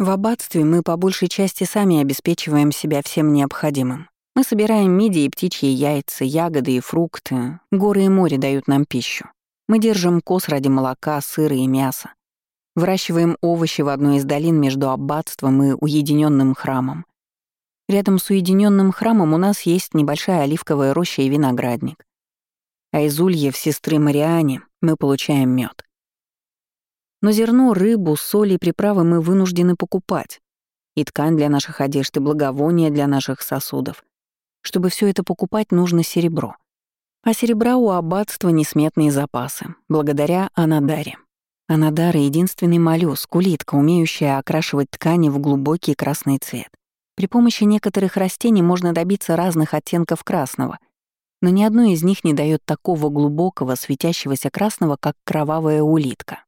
В аббатстве мы по большей части сами обеспечиваем себя всем необходимым. Мы собираем мидии птичьи яйца, ягоды и фрукты. Горы и море дают нам пищу. Мы держим коз ради молока, сыра и мяса. Выращиваем овощи в одной из долин между аббатством и уединенным храмом. Рядом с уединенным храмом у нас есть небольшая оливковая роща и виноградник. А из ульев сестры Мариане мы получаем мед. Но зерно, рыбу, соль и приправы мы вынуждены покупать. И ткань для наших одежд, и благовония для наших сосудов. Чтобы все это покупать, нужно серебро. А серебра у аббатства несметные запасы, благодаря Анадаре. Анадара — единственный моллюск, улитка, умеющая окрашивать ткани в глубокий красный цвет. При помощи некоторых растений можно добиться разных оттенков красного, но ни одно из них не дает такого глубокого, светящегося красного, как кровавая улитка.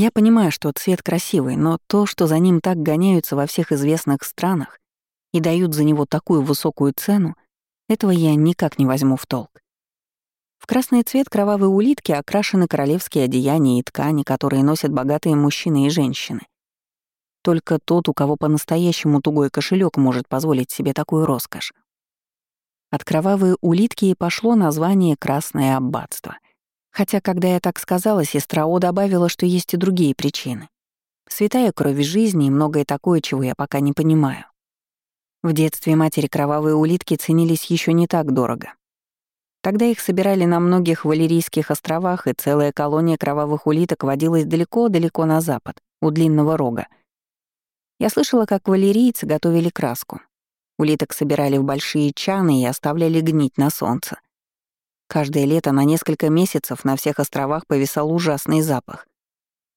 Я понимаю, что цвет красивый, но то, что за ним так гоняются во всех известных странах и дают за него такую высокую цену, этого я никак не возьму в толк. В красный цвет кровавой улитки окрашены королевские одеяния и ткани, которые носят богатые мужчины и женщины. Только тот, у кого по-настоящему тугой кошелек, может позволить себе такую роскошь. От кровавой улитки и пошло название «Красное аббатство». Хотя, когда я так сказала, сестра О добавила, что есть и другие причины. Святая кровь жизни и многое такое, чего я пока не понимаю. В детстве матери кровавые улитки ценились еще не так дорого. Тогда их собирали на многих Валерийских островах, и целая колония кровавых улиток водилась далеко-далеко на запад, у Длинного Рога, я слышала, как валерийцы готовили краску. Улиток собирали в большие чаны и оставляли гнить на солнце. Каждое лето на несколько месяцев на всех островах повисал ужасный запах.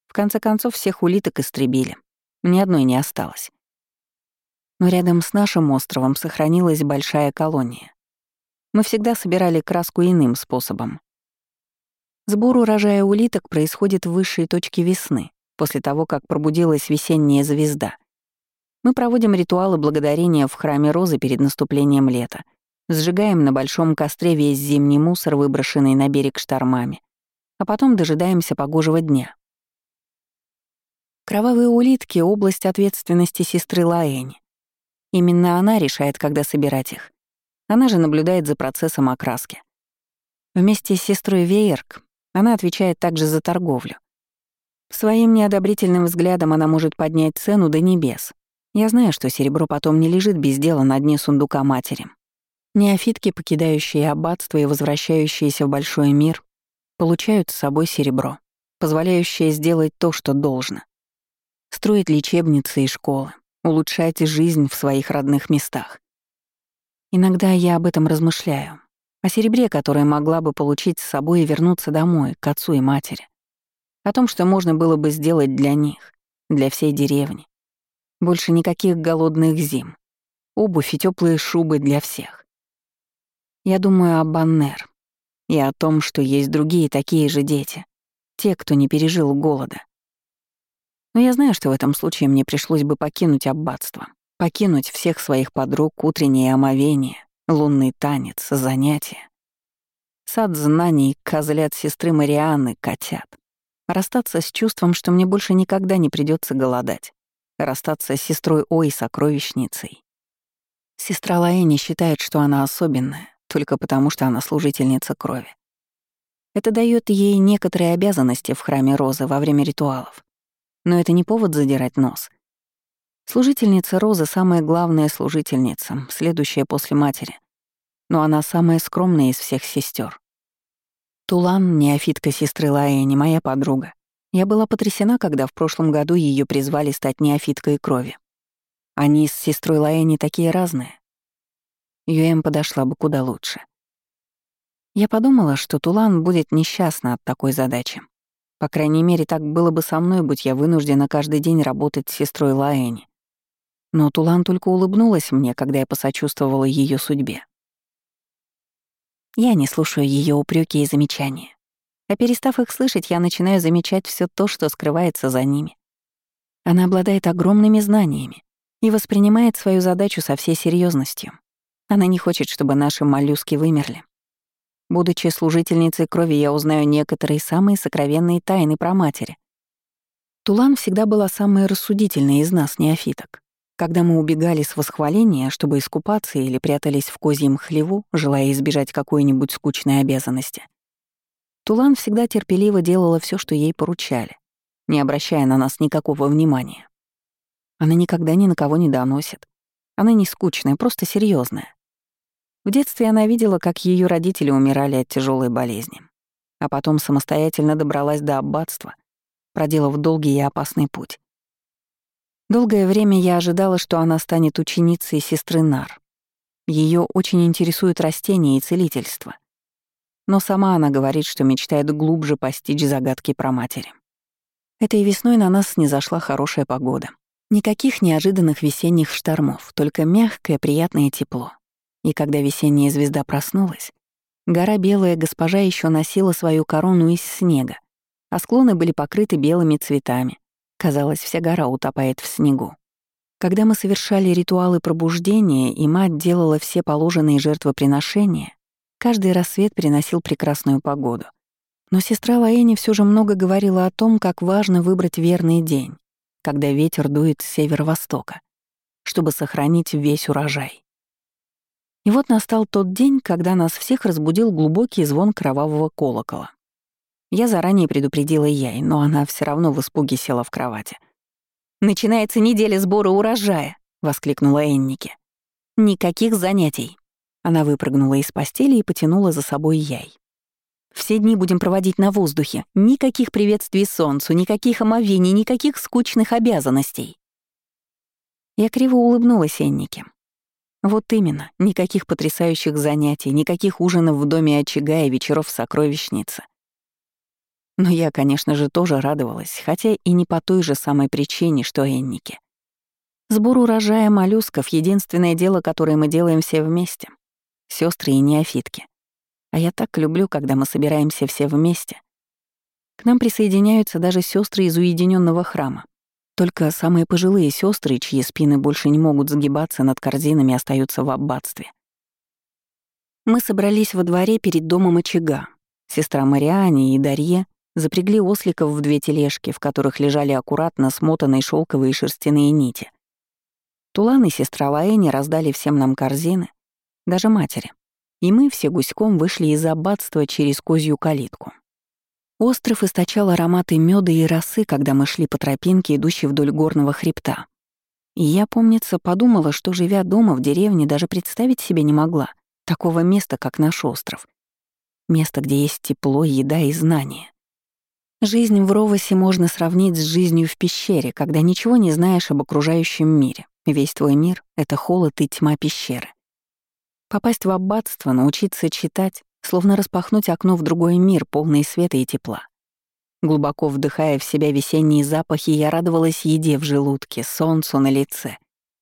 В конце концов, всех улиток истребили. Ни одной не осталось. Но рядом с нашим островом сохранилась большая колония. Мы всегда собирали краску иным способом. Сбор урожая улиток происходит в высшей точке весны, после того, как пробудилась весенняя звезда. Мы проводим ритуалы благодарения в храме Розы перед наступлением лета. Сжигаем на большом костре весь зимний мусор, выброшенный на берег штормами. А потом дожидаемся погожего дня. Кровавые улитки — область ответственности сестры Лаэни. Именно она решает, когда собирать их. Она же наблюдает за процессом окраски. Вместе с сестрой Вейерк она отвечает также за торговлю. Своим неодобрительным взглядом она может поднять цену до небес, я знаю, что серебро потом не лежит без дела на дне сундука матери. Неофитки, покидающие аббатство и возвращающиеся в большой мир, получают с собой серебро, позволяющее сделать то, что должно. Строить лечебницы и школы, улучшать жизнь в своих родных местах. Иногда я об этом размышляю. О серебре, которое могла бы получить с собой и вернуться домой, к отцу и матери. О том, что можно было бы сделать для них, для всей деревни, больше никаких голодных зим. Обувь и теплые шубы для всех. Я думаю об Баннер и о том, что есть другие такие же дети, те, кто не пережил голода. Но я знаю, что в этом случае мне пришлось бы покинуть аббатство, покинуть всех своих подруг, утреннее омовение, лунный танец, занятия. Сад знаний, козлят сестры Марианны, котят. Расстаться с чувством, что мне больше никогда не придется голодать расстаться с сестрой Ой сокровищницей. Сестра Лаэни считает, что она особенная, только потому что она служительница крови. Это дает ей некоторые обязанности в храме Розы во время ритуалов. Но это не повод задирать нос. Служительница Розы — самая главная служительница, следующая после матери. Но она самая скромная из всех сестер. Тулан, неофитка сестры Лаэни, моя подруга. Я была потрясена, когда в прошлом году ее призвали стать неофиткой крови. Они с сестрой Лаэни такие разные. Юэм подошла бы куда лучше. Я подумала, что Тулан будет несчастна от такой задачи. По крайней мере, так было бы со мной, будь я вынуждена каждый день работать с сестрой Лаэни. Но Тулан только улыбнулась мне, когда я посочувствовала ее судьбе. Я не слушаю ее упреки и замечания. А перестав их слышать, я начинаю замечать все то, что скрывается за ними. Она обладает огромными знаниями и воспринимает свою задачу со всей серьезностью. Она не хочет, чтобы наши моллюски вымерли. Будучи служительницей крови, я узнаю некоторые самые сокровенные тайны про матери. Тулан всегда была самой рассудительной из нас, неофиток. Когда мы убегали с восхваления, чтобы искупаться или прятались в козьем хлеву, желая избежать какой-нибудь скучной обязанности, Тулан всегда терпеливо делала все, что ей поручали, не обращая на нас никакого внимания. Она никогда ни на кого не доносит. Она не скучная, просто серьезная. В детстве она видела, как ее родители умирали от тяжелой болезни, а потом самостоятельно добралась до аббатства, проделав долгий и опасный путь. Долгое время я ожидала, что она станет ученицей сестры Нар. Ее очень интересуют растения и целительство. Но сама она говорит, что мечтает глубже постичь загадки про матери. Этой весной на нас не зашла хорошая погода. Никаких неожиданных весенних штормов, только мягкое приятное тепло. И когда весенняя звезда проснулась, гора Белая Госпожа еще носила свою корону из снега, а склоны были покрыты белыми цветами, Казалось, вся гора утопает в снегу. Когда мы совершали ритуалы пробуждения, и мать делала все положенные жертвоприношения, каждый рассвет приносил прекрасную погоду. Но сестра Лаэни все же много говорила о том, как важно выбрать верный день, когда ветер дует с северо-востока, чтобы сохранить весь урожай. И вот настал тот день, когда нас всех разбудил глубокий звон кровавого колокола. Я заранее предупредила Яй, но она все равно в испуге села в кровати. «Начинается неделя сбора урожая!» — воскликнула Энники. «Никаких занятий!» Она выпрыгнула из постели и потянула за собой Яй. «Все дни будем проводить на воздухе. Никаких приветствий солнцу, никаких омовений, никаких скучных обязанностей!» Я криво улыбнулась Эннике. Вот именно, никаких потрясающих занятий, никаких ужинов в доме очага и вечеров в. Но я, конечно же, тоже радовалась, хотя и не по той же самой причине, что Энники. Сбор урожая моллюсков — единственное дело, которое мы делаем все вместе. Сестры и неофитки. А я так люблю, когда мы собираемся все вместе. К нам присоединяются даже сестры из уединенного храма. Только самые пожилые сестры, чьи спины больше не могут сгибаться над корзинами, остаются в аббатстве. Мы собрались во дворе перед домом очага. Сестра Мариане и Дарье запрягли осликов в две тележки, в которых лежали аккуратно смотанные шелковые шерстяные нити. Тулан и сестра Лаэни раздали всем нам корзины, даже матери. И мы все гуськом вышли из аббатства через козью калитку. Остров источал ароматы меда и росы, когда мы шли по тропинке, идущей вдоль горного хребта. И я, помнится, подумала, что, живя дома в деревне, даже представить себе не могла такого места, как наш остров. Место, где есть тепло, еда и знания. Жизнь в Ровосе можно сравнить с жизнью в пещере, когда ничего не знаешь об окружающем мире. Весь твой мир — это холод и тьма пещеры. Попасть в аббатство, научиться читать, словно распахнуть окно в другой мир, полный света и тепла. Глубоко вдыхая в себя весенние запахи, я радовалась еде в желудке, солнцу на лице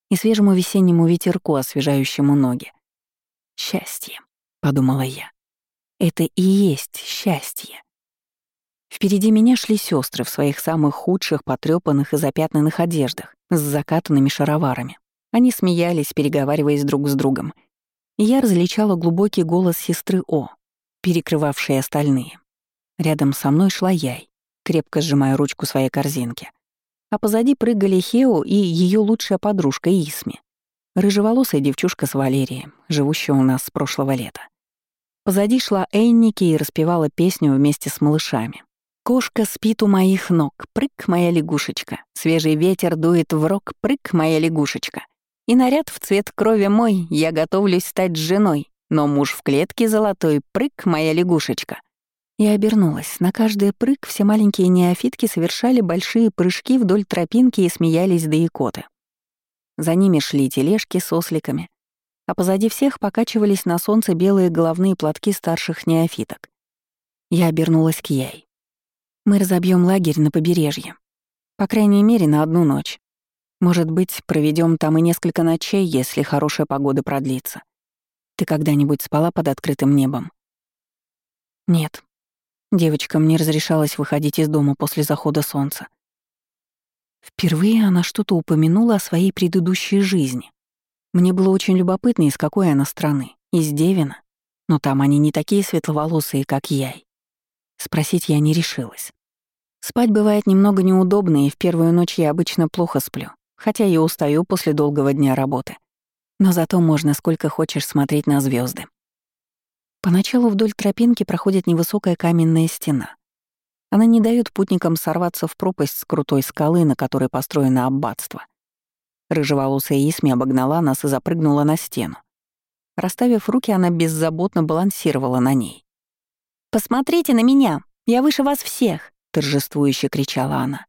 и свежему весеннему ветерку, освежающему ноги. «Счастье», — подумала я. «Это и есть счастье». Впереди меня шли сестры в своих самых худших, потрёпанных и запятнанных одеждах, с закатанными шароварами. Они смеялись, переговариваясь друг с другом. Я различала глубокий голос сестры О, перекрывавший остальные. Рядом со мной шла Яй, крепко сжимая ручку своей корзинки. А позади прыгали Хео и ее лучшая подружка Исми, рыжеволосая девчушка с Валерией, живущая у нас с прошлого лета. Позади шла Энники и распевала песню вместе с малышами. Кошка спит у моих ног, прыг, моя лягушечка. Свежий ветер дует в рог, прыг, моя лягушечка. И наряд в цвет крови мой, я готовлюсь стать женой. Но муж в клетке золотой, прыг, моя лягушечка. Я обернулась. На каждый прыг все маленькие неофитки совершали большие прыжки вдоль тропинки и смеялись до икоты. За ними шли тележки с осликами, а позади всех покачивались на солнце белые головные платки старших неофиток. Я обернулась к Яй. Мы разобьем лагерь на побережье. По крайней мере, на одну ночь. Может быть, проведем там и несколько ночей, если хорошая погода продлится. Ты когда-нибудь спала под открытым небом? Нет. Девочкам не разрешалось выходить из дома после захода солнца. Впервые она что-то упомянула о своей предыдущей жизни. Мне было очень любопытно, из какой она страны. Из Девина. Но там они не такие светловолосые, как я. Спросить я не решилась. Спать бывает немного неудобно, и в первую ночь я обычно плохо сплю, хотя и устаю после долгого дня работы. Но зато можно сколько хочешь смотреть на звезды. Поначалу вдоль тропинки проходит невысокая каменная стена. Она не дает путникам сорваться в пропасть с крутой скалы, на которой построено аббатство. Рыжеволосая Исми обогнала нас и запрыгнула на стену. Расставив руки, она беззаботно балансировала на ней. «Посмотрите на меня! Я выше вас всех!» — торжествующе кричала она.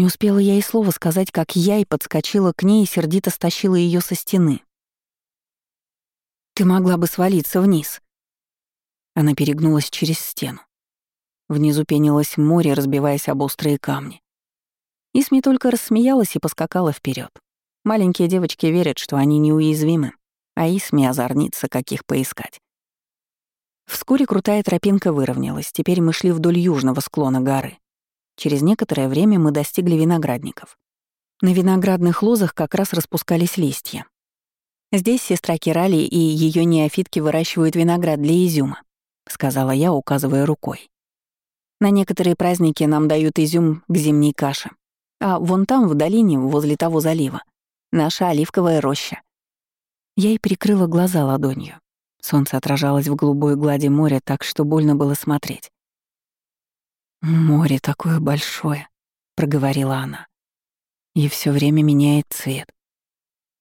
Не успела я и слова сказать, как я и подскочила к ней и сердито стащила ее со стены. «Ты могла бы свалиться вниз». Она перегнулась через стену. Внизу пенилось море, разбиваясь об острые камни. Исми только рассмеялась и поскакала вперед. Маленькие девочки верят, что они неуязвимы, а Исми озорнится, каких поискать. Вскоре крутая тропинка выровнялась, теперь мы шли вдоль южного склона горы. Через некоторое время мы достигли виноградников. На виноградных лозах как раз распускались листья. Здесь сестра Кирали и ее неофитки выращивают виноград для изюма, сказала я, указывая рукой. На некоторые праздники нам дают изюм к зимней каше. А вон там, в долине, возле того залива, наша оливковая роща. Я и прикрыла глаза ладонью. Солнце отражалось в голубой глади моря так, что больно было смотреть. «Море такое большое», — проговорила она. «И все время меняет цвет.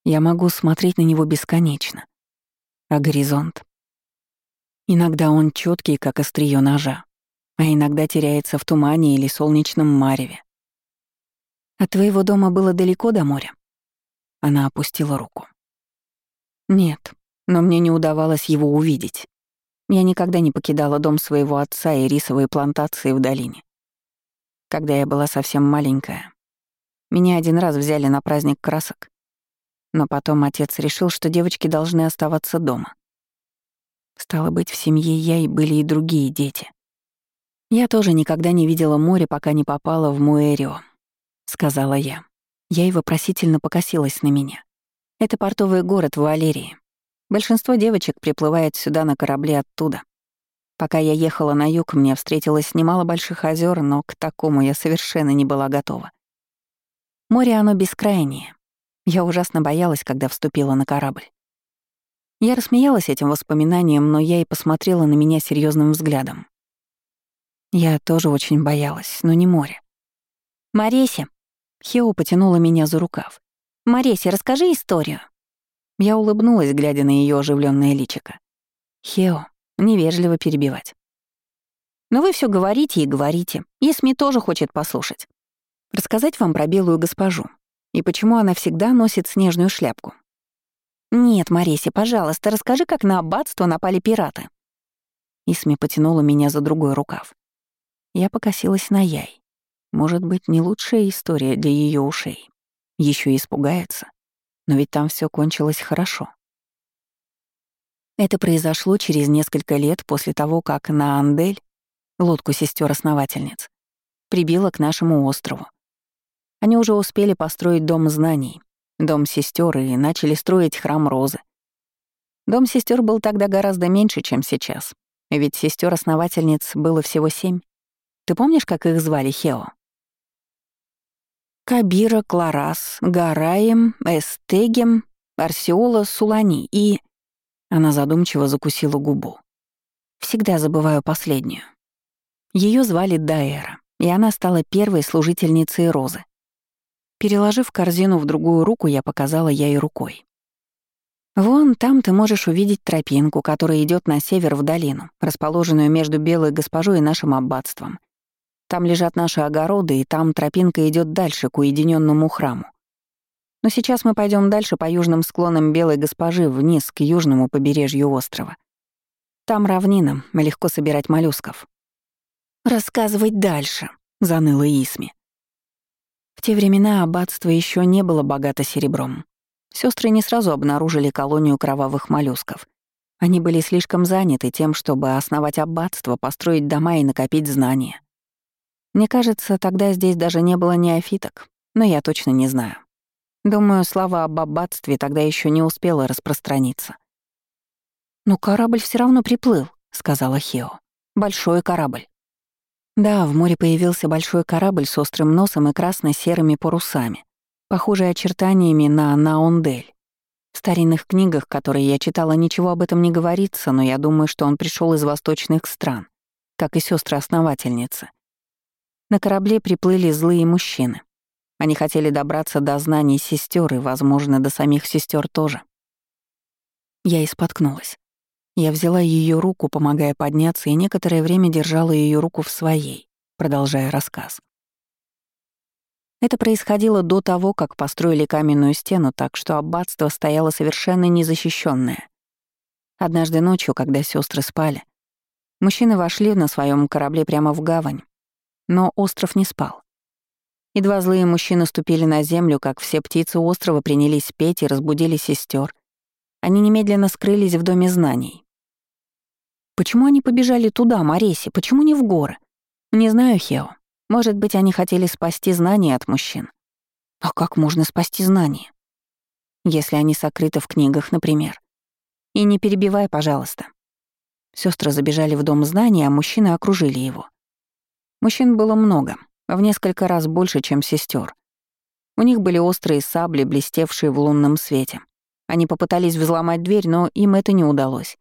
Я могу смотреть на него бесконечно. А горизонт? Иногда он четкий, как острие ножа, а иногда теряется в тумане или солнечном мареве. От твоего дома было далеко до моря? Она опустила руку. Нет, но мне не удавалось его увидеть. Я никогда не покидала дом своего отца и рисовые плантации в долине. Когда я была совсем маленькая, меня один раз взяли на праздник красок, но потом отец решил, что девочки должны оставаться дома. Стало быть, в семье я и были и другие дети. «Я тоже никогда не видела море, пока не попала в Муэрио», — сказала я. Я и вопросительно покосилась на меня. Это портовый город в Валерии. Большинство девочек приплывает сюда на корабле оттуда. Пока я ехала на юг, мне встретилось немало больших озер, но к такому я совершенно не была готова. Море оно бескрайнее. Я ужасно боялась, когда вступила на корабль. Я рассмеялась этим воспоминанием, но я и посмотрела на меня серьезным взглядом. Я тоже очень боялась, но не море. «Мареся!» — Хео потянула меня за рукав. «Мареся, расскажи историю». Я улыбнулась, глядя на ее оживленное личико. «Хео, невежливо перебивать». «Но вы все говорите и говорите. Есми тоже хочет послушать. Рассказать вам про белую госпожу и почему она всегда носит снежную шляпку». «Нет, Мареся, пожалуйста, расскажи, как на аббатство напали пираты». Исми потянула меня за другой рукав. Я покосилась на Яй. Может быть, не лучшая история для ее ушей. Еще испугается. Но ведь там все кончилось хорошо. Это произошло через несколько лет после того, как на Андель, лодку сестер основательниц прибило к нашему острову. Они уже успели построить дом знаний, дом сестер и начали строить храм Розы. Дом сестер был тогда гораздо меньше, чем сейчас, ведь сестер основательниц было всего семь. Ты помнишь, как их звали, Хео? Кабира, Кларас, Гараем, Эстегем, Арсиола, Сулани и... Она задумчиво закусила губу. Всегда забываю последнюю. Ее звали Даэра, и она стала первой служительницей Розы. Переложив корзину в другую руку, я показала ей рукой. Вон там ты можешь увидеть тропинку, которая идет на север в долину, расположенную между Белой госпожой и нашим аббатством. Там лежат наши огороды, и там тропинка идет дальше, к уединенному храму. Но сейчас мы пойдем дальше по южным склонам Белой Госпожи вниз к южному побережью острова. Там равнина, легко собирать моллюсков. «Рассказывать дальше», — заныла Исми. В те времена аббатство еще не было богато серебром. Сестры не сразу обнаружили колонию кровавых моллюсков. Они были слишком заняты тем, чтобы основать аббатство, построить дома и накопить знания. Мне кажется, тогда здесь даже не было неофиток, но я точно не знаю. Думаю, слава об аббатстве тогда еще не успела распространиться. «Но корабль все равно приплыл», — сказала Хео. «Большой корабль». Да, в море появился большой корабль с острым носом и красно-серыми парусами, похожий очертаниями на Наондель. В старинных книгах, которые я читала, ничего об этом не говорится, но я думаю, что он пришел из восточных стран, как и сестры основательницы На корабле приплыли злые мужчины. Они хотели добраться до знаний сестер и, возможно, до самих сестер тоже. Я и споткнулась. Я взяла ее руку, помогая подняться, и некоторое время держала ее руку в своей, продолжая рассказ. Это происходило до того, как построили каменную стену, так что аббатство стояло совершенно незащищенное. Однажды ночью, когда сестры спали, мужчины вошли на своем корабле прямо в гавань, но остров не спал. Едва злые мужчины ступили на землю, как все птицы острова принялись петь и разбудили сестер. Они немедленно скрылись в Доме знаний. Почему они побежали туда, Мореси? Почему не в горы? Не знаю, Хео. Может быть, они хотели спасти знания от мужчин. А как можно спасти знания? Если они сокрыты в книгах, например. И не перебивай, пожалуйста. Сестры забежали в дом знаний, а мужчины окружили его. Мужчин было много, в несколько раз больше, чем сестер. У них были острые сабли, блестевшие в лунном свете. Они попытались взломать дверь, но им это не удалось.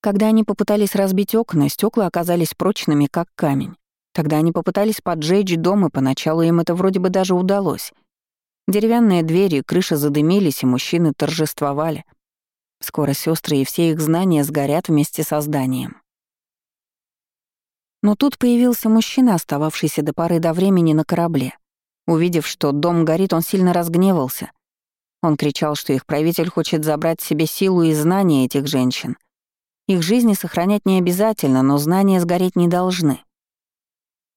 Когда они попытались разбить окна, стекла оказались прочными, как камень. Тогда они попытались поджечь дом, и поначалу им это вроде бы даже удалось. Деревянные двери и крыша задымились, и мужчины торжествовали. Скоро сестры и все их знания сгорят вместе со зданием. Но тут появился мужчина, остававшийся до поры до времени на корабле. Увидев, что дом горит, он сильно разгневался. Он кричал, что их правитель хочет забрать себе силу и знания этих женщин. Их жизни сохранять не обязательно, но знания сгореть не должны.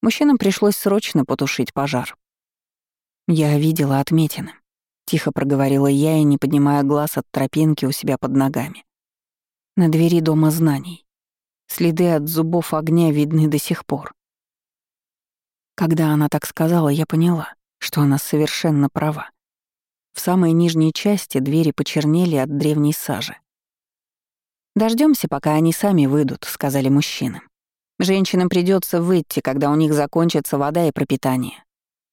Мужчинам пришлось срочно потушить пожар. «Я видела отметины», — тихо проговорила я и не поднимая глаз от тропинки у себя под ногами. На двери Дома знаний. Следы от зубов огня видны до сих пор. Когда она так сказала, я поняла, что она совершенно права. В самой нижней части двери почернели от древней сажи. Дождемся, пока они сами выйдут», — сказали мужчины. Женщинам придется выйти, когда у них закончится вода и пропитание.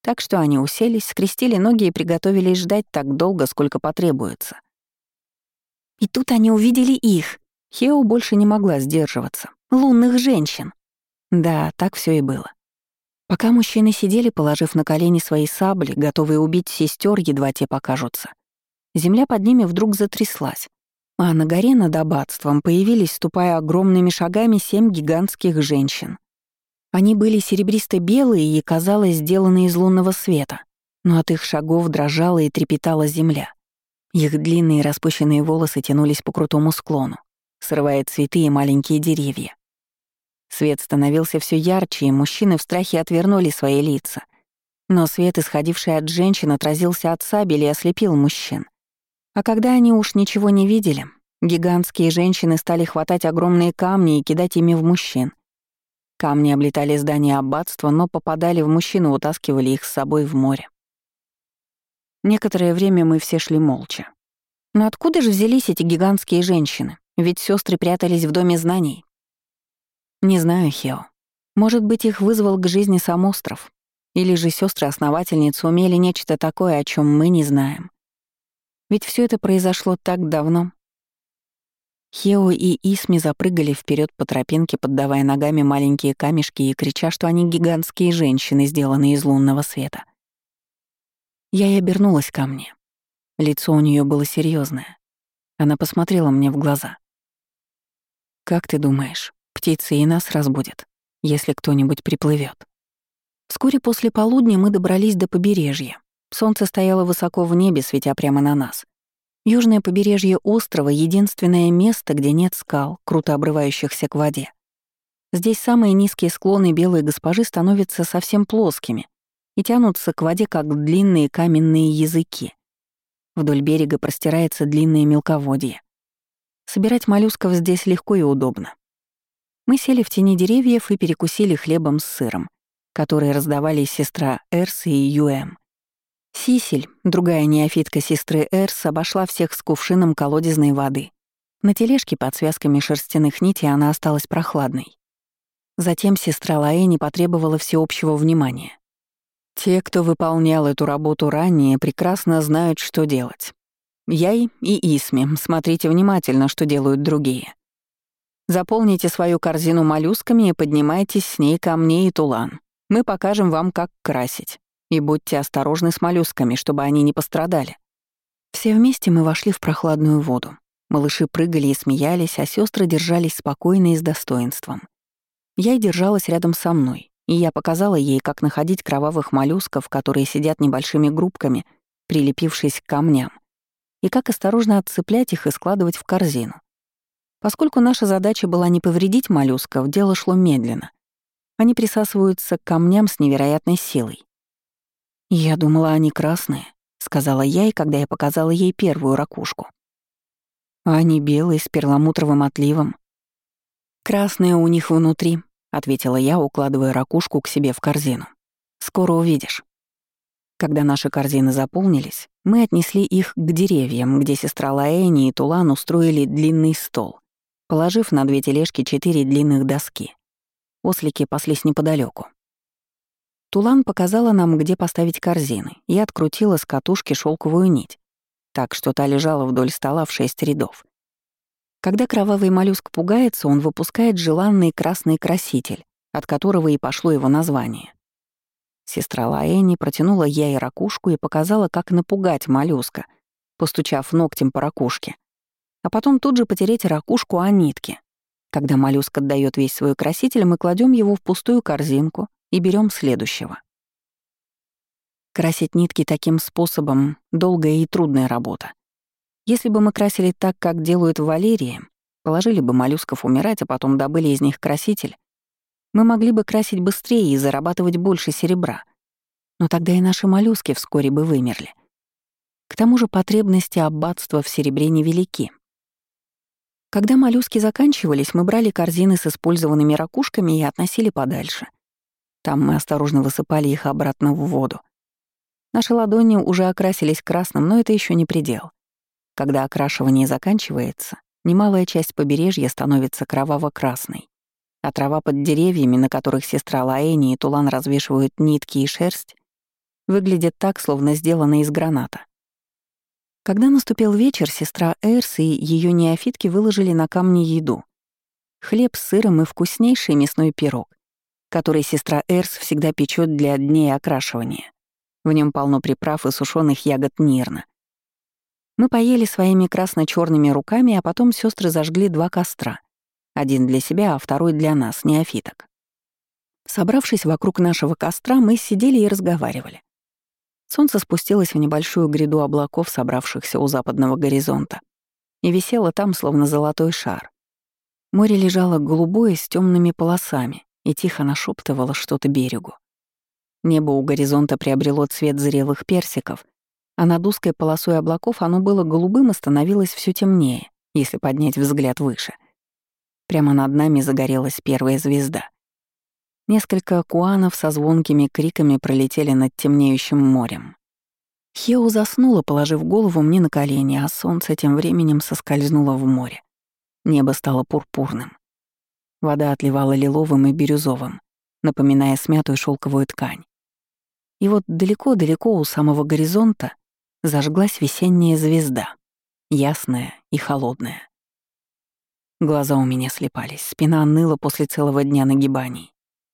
Так что они уселись, скрестили ноги и приготовились ждать так долго, сколько потребуется. И тут они увидели их. Хео больше не могла сдерживаться. Лунных женщин. Да, так все и было. Пока мужчины сидели, положив на колени свои сабли, готовые убить сестер, едва те покажутся, земля под ними вдруг затряслась, а на горе над аббатством появились, ступая огромными шагами, семь гигантских женщин. Они были серебристо-белые и, казалось, сделаны из лунного света, но от их шагов дрожала и трепетала земля. Их длинные распущенные волосы тянулись по крутому склону, срывая цветы и маленькие деревья. Свет становился все ярче, и мужчины в страхе отвернули свои лица. Но свет, исходивший от женщин, отразился от сабели и ослепил мужчин. А когда они уж ничего не видели, гигантские женщины стали хватать огромные камни и кидать ими в мужчин. Камни облетали здание аббатства, но попадали в мужчин и утаскивали их с собой в море. Некоторое время мы все шли молча. Но откуда же взялись эти гигантские женщины? Ведь сестры прятались в доме знаний. Не знаю, Хео. Может быть, их вызвал к жизни сам остров. Или же сестры основательницы умели нечто такое, о чем мы не знаем. Ведь все это произошло так давно. Хео и Исми запрыгали вперед по тропинке, поддавая ногами маленькие камешки и крича, что они гигантские женщины, сделанные из лунного света. Я и обернулась ко мне. Лицо у нее было серьезное. Она посмотрела мне в глаза. «Как ты думаешь, птицы и нас разбудят, если кто-нибудь приплывет? Вскоре после полудня мы добрались до побережья. Солнце стояло высоко в небе, светя прямо на нас. Южное побережье острова — единственное место, где нет скал, круто обрывающихся к воде. Здесь самые низкие склоны белой госпожи становятся совсем плоскими и тянутся к воде, как длинные каменные языки. Вдоль берега простирается длинное мелководье. Собирать моллюсков здесь легко и удобно. Мы сели в тени деревьев и перекусили хлебом с сыром, который раздавали сестра Эрс и Юэм. Сисель, другая неофитка сестры Эрс, обошла всех с кувшином колодезной воды. На тележке под связками шерстяных нитей она осталась прохладной. Затем сестра Лаэни потребовала всеобщего внимания. Те, кто выполнял эту работу ранее, прекрасно знают, что делать. Яй и Исми, смотрите внимательно, что делают другие. Заполните свою корзину моллюсками и поднимайтесь с ней ко мне и Тулан. Мы покажем вам, как красить. И будьте осторожны с моллюсками, чтобы они не пострадали. Все вместе мы вошли в прохладную воду. Малыши прыгали и смеялись, а сестры держались спокойно и с достоинством. Я и держалась рядом со мной, и я показала ей, как находить кровавых моллюсков, которые сидят небольшими группками, прилепившись к камням, и как осторожно отцеплять их и складывать в корзину. Поскольку наша задача была не повредить моллюсков, дело шло медленно. Они присасываются к камням с невероятной силой. «Я думала, они красные», — сказала я, и когда я показала ей первую ракушку. А они белые, с перламутровым отливом. «Красные у них внутри», — ответила я, укладывая ракушку к себе в корзину. «Скоро увидишь». Когда наши корзины заполнились, мы отнесли их к деревьям, где сестра Лаэни и Тулан устроили длинный стол, положив на две тележки четыре длинных доски. Ослики паслись неподалеку. Тулан показала нам, где поставить корзины, и открутила с катушки шелковую нить, так что та лежала вдоль стола в шесть рядов. Когда кровавый моллюск пугается, он выпускает желанный красный краситель, от которого и пошло его название. Сестра Лаэни протянула ей ракушку и показала, как напугать моллюска, постучав ногтем по ракушке, а потом тут же потереть ракушку о нитке. Когда моллюск отдает весь свой краситель, мы кладем его в пустую корзинку и берем следующего. Красить нитки таким способом — долгая и трудная работа. Если бы мы красили так, как делают в Валерии, положили бы моллюсков умирать, а потом добыли из них краситель, мы могли бы красить быстрее и зарабатывать больше серебра. Но тогда и наши моллюски вскоре бы вымерли. К тому же потребности аббатства в серебре невелики. Когда моллюски заканчивались, мы брали корзины с использованными ракушками и относили подальше. Там мы осторожно высыпали их обратно в воду. Наши ладони уже окрасились красным, но это еще не предел. Когда окрашивание заканчивается, немалая часть побережья становится кроваво-красной, а трава под деревьями, на которых сестра Лаэни и Тулан развешивают нитки и шерсть, выглядит так, словно сделана из граната. Когда наступил вечер, сестра Эрс и ее неофитки выложили на камни еду. Хлеб с сыром и вкуснейший мясной пирог, который сестра Эрс всегда печет для дней окрашивания. В нем полно приправ и сушеных ягод нирна. Мы поели своими красно черными руками, а потом сестры зажгли два костра. Один для себя, а второй для нас, неофиток. Собравшись вокруг нашего костра, мы сидели и разговаривали. Солнце спустилось в небольшую гряду облаков, собравшихся у западного горизонта, и висело там, словно золотой шар. Море лежало голубое с темными полосами и тихо нашептывало что-то берегу. Небо у горизонта приобрело цвет зрелых персиков, а над узкой полосой облаков оно было голубым и становилось все темнее, если поднять взгляд выше. Прямо над нами загорелась первая звезда. Несколько куанов со звонкими криками пролетели над темнеющим морем. Хео заснула, положив голову мне на колени, а солнце тем временем соскользнуло в море. Небо стало пурпурным. Вода отливала лиловым и бирюзовым, напоминая смятую шелковую ткань. И вот далеко-далеко у самого горизонта зажглась весенняя звезда, ясная и холодная. Глаза у меня слепались, спина ныла после целого дня нагибаний.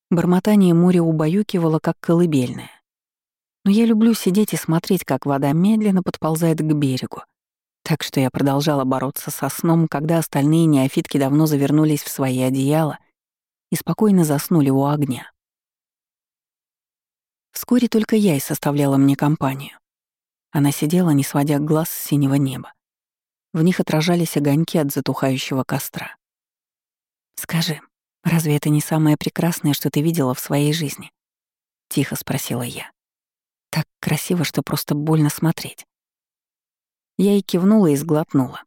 Бормотание моря убаюкивало, как колыбельное. Но я люблю сидеть и смотреть, как вода медленно подползает к берегу. Так что я продолжала бороться со сном, когда остальные неофитки давно завернулись в свои одеяла и спокойно заснули у огня. Вскоре только я и составляла мне компанию. Она сидела, не сводя глаз с синего неба. В них отражались огоньки от затухающего костра. «Скажи, разве это не самое прекрасное, что ты видела в своей жизни?» — тихо спросила я. «Так красиво, что просто больно смотреть». Я и кивнула и сглотнула.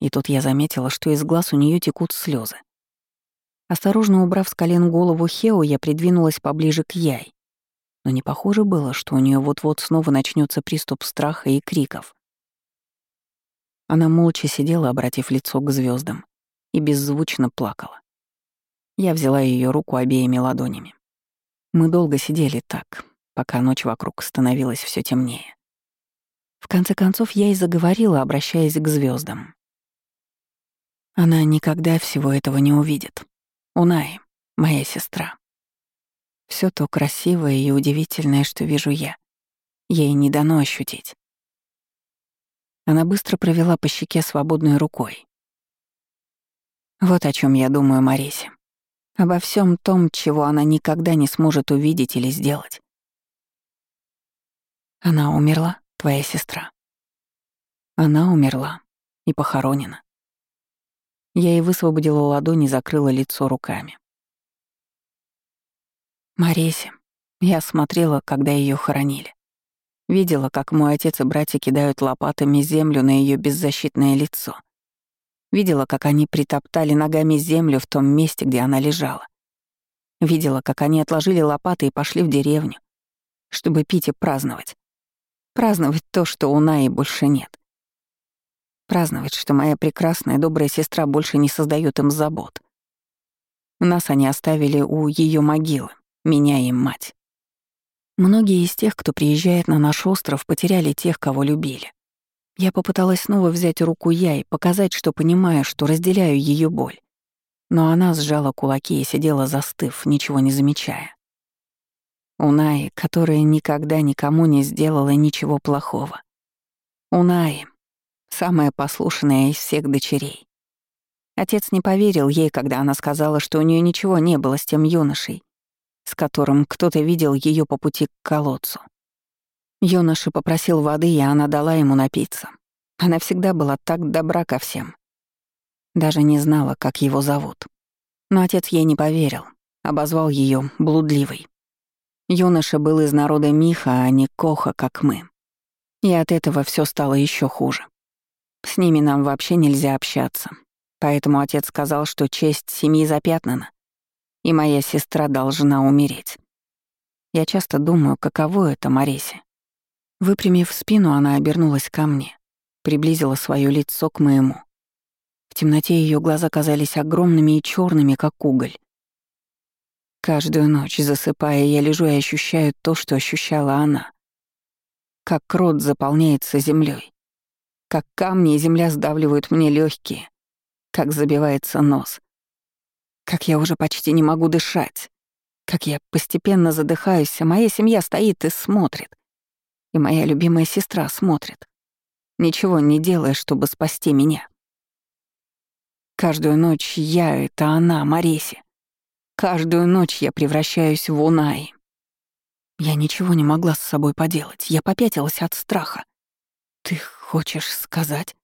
И тут я заметила, что из глаз у нее текут слезы. Осторожно убрав с колен голову Хео, я придвинулась поближе к Яй но не похоже было, что у нее вот-вот снова начнется приступ страха и криков. Она молча сидела, обратив лицо к звездам, и беззвучно плакала. Я взяла ее руку обеими ладонями. Мы долго сидели так, пока ночь вокруг становилась все темнее. В конце концов, я и заговорила, обращаясь к звездам. Она никогда всего этого не увидит. Унай, моя сестра. Все то красивое и удивительное, что вижу я, ей не дано ощутить. Она быстро провела по щеке свободной рукой. Вот о чем я думаю Марисе. Обо всем том, чего она никогда не сможет увидеть или сделать. Она умерла, твоя сестра. Она умерла и похоронена. Я ей высвободила ладони и закрыла лицо руками. Марисе. Я смотрела, когда ее хоронили. Видела, как мой отец и братья кидают лопатами землю на ее беззащитное лицо. Видела, как они притоптали ногами землю в том месте, где она лежала. Видела, как они отложили лопаты и пошли в деревню, чтобы пить и праздновать. Праздновать то, что у Наи больше нет. Праздновать, что моя прекрасная, добрая сестра больше не создает им забот. Нас они оставили у ее могилы, меня и мать. Многие из тех, кто приезжает на наш остров, потеряли тех, кого любили. Я попыталась снова взять руку я показать, что понимаю, что разделяю ее боль. Но она сжала кулаки и сидела застыв, ничего не замечая. Унаи, которая никогда никому не сделала ничего плохого. Унаи, самая послушная из всех дочерей. Отец не поверил ей, когда она сказала, что у нее ничего не было с тем юношей, с которым кто-то видел ее по пути к колодцу. Юноша попросил воды, и она дала ему напиться. Она всегда была так добра ко всем. Даже не знала, как его зовут. Но отец ей не поверил, обозвал ее блудливой. Юноша был из народа Миха, а не Коха, как мы. И от этого все стало еще хуже. С ними нам вообще нельзя общаться. Поэтому отец сказал, что честь семьи запятнана, и моя сестра должна умереть. Я часто думаю, каково это Марисе. Выпрямив спину, она обернулась ко мне, приблизила свое лицо к моему. В темноте ее глаза казались огромными и черными, как уголь. Каждую ночь, засыпая, я лежу и ощущаю то, что ощущала она. Как рот заполняется землей, как камни и земля сдавливают мне легкие, как забивается нос, как я уже почти не могу дышать, как я постепенно задыхаюсь, а моя семья стоит и смотрит. И моя любимая сестра смотрит, ничего не делая, чтобы спасти меня. Каждую ночь я — это она, Мареси. Каждую ночь я превращаюсь в Унаи. Я ничего не могла с собой поделать, я попятилась от страха. «Ты хочешь сказать?»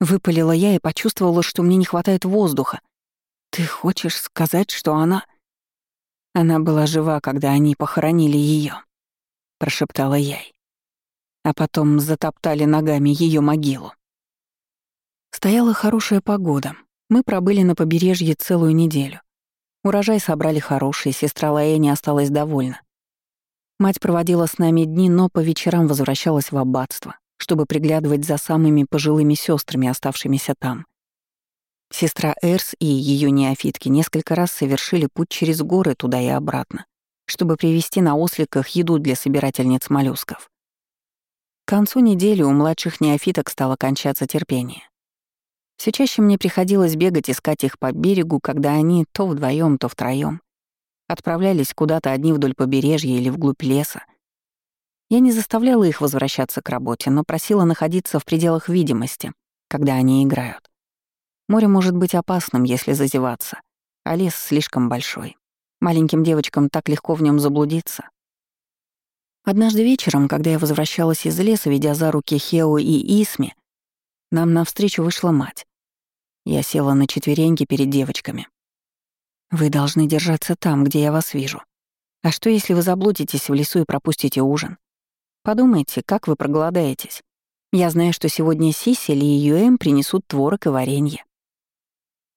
Выпалила я и почувствовала, что мне не хватает воздуха, «Ты хочешь сказать, что она...» «Она была жива, когда они похоронили ее, прошептала я. А потом затоптали ногами ее могилу. Стояла хорошая погода. Мы пробыли на побережье целую неделю. Урожай собрали хороший, сестра Лаэни осталась довольна. Мать проводила с нами дни, но по вечерам возвращалась в аббатство, чтобы приглядывать за самыми пожилыми сестрами, оставшимися там. Сестра Эрс и ее неофитки несколько раз совершили путь через горы туда и обратно, чтобы привезти на осликах еду для собирательниц моллюсков. К концу недели у младших неофиток стало кончаться терпение. Все чаще мне приходилось бегать искать их по берегу, когда они то вдвоем, то втроем отправлялись куда-то одни вдоль побережья или вглубь леса. Я не заставляла их возвращаться к работе, но просила находиться в пределах видимости, когда они играют. Море может быть опасным, если зазеваться, а лес слишком большой. Маленьким девочкам так легко в нем заблудиться. Однажды вечером, когда я возвращалась из леса, ведя за руки Хео и Исми, нам навстречу вышла мать. Я села на четвереньки перед девочками. «Вы должны держаться там, где я вас вижу. А что, если вы заблудитесь в лесу и пропустите ужин? Подумайте, как вы проголодаетесь. Я знаю, что сегодня Сисель и Юэм принесут творог и варенье.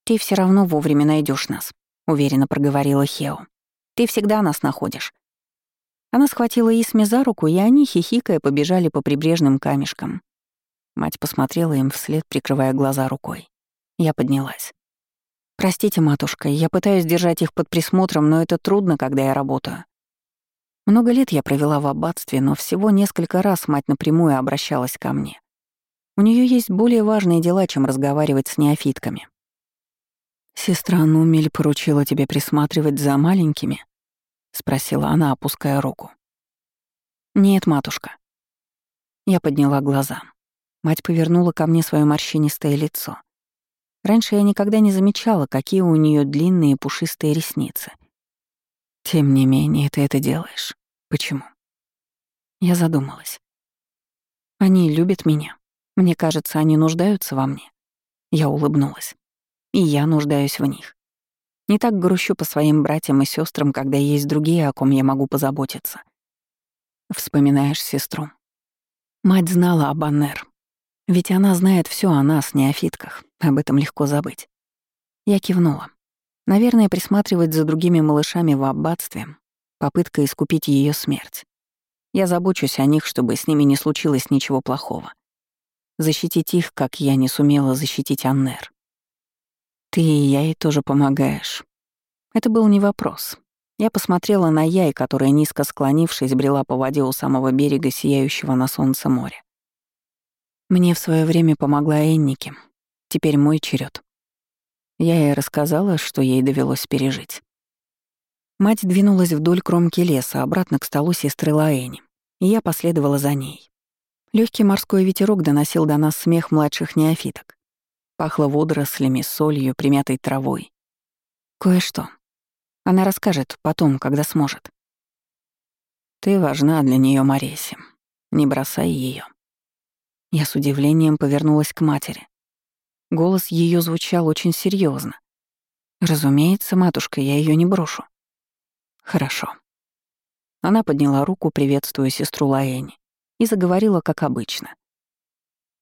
«Ты все равно вовремя найдешь нас», — уверенно проговорила Хео. «Ты всегда нас находишь». Она схватила Исми за руку, и они, хихикая, побежали по прибрежным камешкам. Мать посмотрела им вслед, прикрывая глаза рукой. Я поднялась. «Простите, матушка, я пытаюсь держать их под присмотром, но это трудно, когда я работаю. Много лет я провела в аббатстве, но всего несколько раз мать напрямую обращалась ко мне. У нее есть более важные дела, чем разговаривать с неофитками. «Сестра Нумель поручила тебе присматривать за маленькими?» — спросила она, опуская руку. «Нет, матушка». Я подняла глаза. Мать повернула ко мне свое морщинистое лицо. Раньше я никогда не замечала, какие у нее длинные пушистые ресницы — тем не менее, ты это делаешь. Почему? Я задумалась. Они любят меня. Мне кажется, они нуждаются во мне. Я улыбнулась. И я нуждаюсь в них. Не так грущу по своим братьям и сестрам, когда есть другие, о ком я могу позаботиться. Вспоминаешь сестру. Мать знала об Аннер. Ведь она знает все о нас, неофитках. Об этом легко забыть. Я кивнула. Наверное, присматривать за другими малышами в аббатстве — попытка искупить ее смерть. Я забочусь о них, чтобы с ними не случилось ничего плохого. Защитить их, как я не сумела защитить Аннер. Ты и я ей тоже помогаешь. Это был не вопрос. Я посмотрела на Яй, которая, низко склонившись, брела по воде у самого берега сияющего на солнце моря. Мне в свое время помогла Энники. Теперь мой черед. Я ей рассказала, что ей довелось пережить. Мать двинулась вдоль кромки леса, обратно к столу сестры Лаэни, и я последовала за ней. Легкий морской ветерок доносил до нас смех младших неофиток. Пахло водорослями, солью, примятой травой. Кое-что. Она расскажет потом, когда сможет. Ты важна для нее, Мареси. Не бросай ее. Я с удивлением повернулась к матери. Голос ее звучал очень серьезно. Разумеется, матушка, я ее не брошу. Хорошо. Она подняла руку, приветствуя сестру Лаэни, и заговорила, как обычно.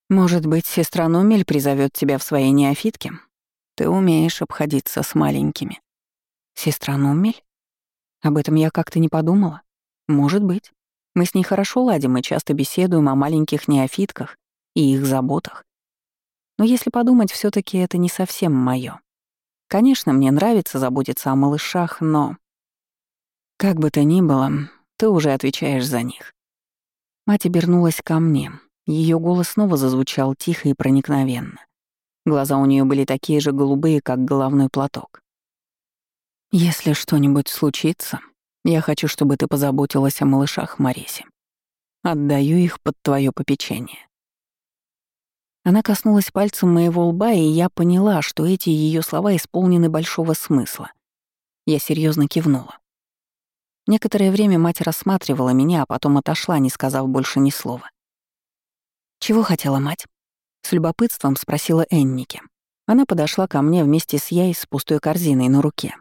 «Может быть, сестра Нумель призовет тебя в свои неофитки? Ты умеешь обходиться с маленькими». «Сестра Нумель? Об этом я как-то не подумала. Может быть. Мы с ней хорошо ладим и часто беседуем о маленьких неофитках и их заботах. Но если подумать, все таки это не совсем моё. Конечно, мне нравится заботиться о малышах, но... Как бы то ни было, ты уже отвечаешь за них. Мать обернулась ко мне. Ее голос снова зазвучал тихо и проникновенно. Глаза у нее были такие же голубые, как головной платок. «Если что-нибудь случится, я хочу, чтобы ты позаботилась о малышах Марисе. Отдаю их под твое попечение. Она коснулась пальцем моего лба, и я поняла, что эти ее слова исполнены большого смысла. Я серьезно кивнула. Некоторое время мать рассматривала меня, а потом отошла, не сказав больше ни слова. «Чего хотела мать?» — с любопытством спросила Энники. Она подошла ко мне вместе с Яй с пустой корзиной на руке.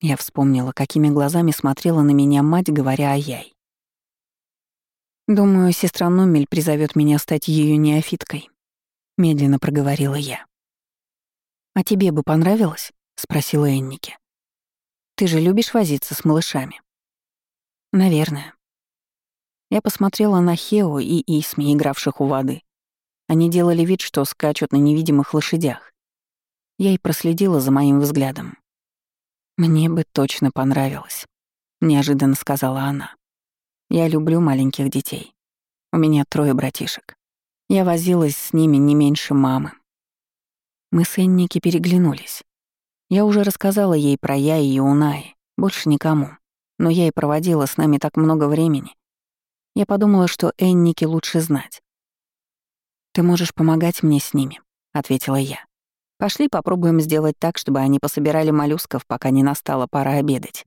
Я вспомнила, какими глазами смотрела на меня мать, говоря о Яй. Думаю, сестра Номель призовет меня стать ее неофиткой. — медленно проговорила я. «А тебе бы понравилось?» — спросила Энники. «Ты же любишь возиться с малышами?» «Наверное». Я посмотрела на Хео и Исми, игравших у воды. Они делали вид, что скачут на невидимых лошадях. Я и проследила за моим взглядом. «Мне бы точно понравилось», — неожиданно сказала она. «Я люблю маленьких детей. У меня трое братишек. Я возилась с ними не меньше мамы. Мы с Энники переглянулись. Я уже рассказала ей про я и Унаи, больше никому. Но я и проводила с нами так много времени. Я подумала, что Эннике лучше знать. «Ты можешь помогать мне с ними», — ответила я. «Пошли попробуем сделать так, чтобы они пособирали моллюсков, пока не настала пора обедать».